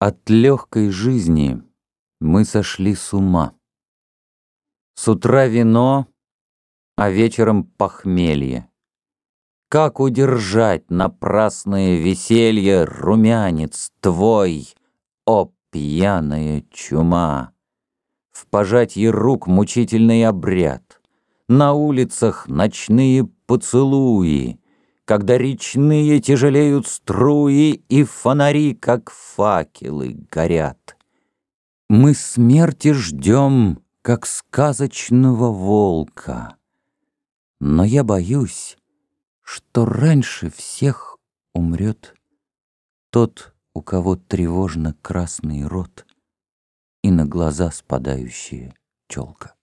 От легкой жизни мы сошли с ума. С утра вино, а вечером похмелье. Как удержать напрасное веселье румянец твой, о пьяная чума? В пожатье рук мучительный обряд, на улицах ночные поцелуи, когда речные тяжелеют струи, и фонари, как факелы, горят. Мы смерти ждем, как сказочного волка. Но я боюсь, что раньше всех умрет тот, у кого тревожно красный рот и на глаза спадающая челка.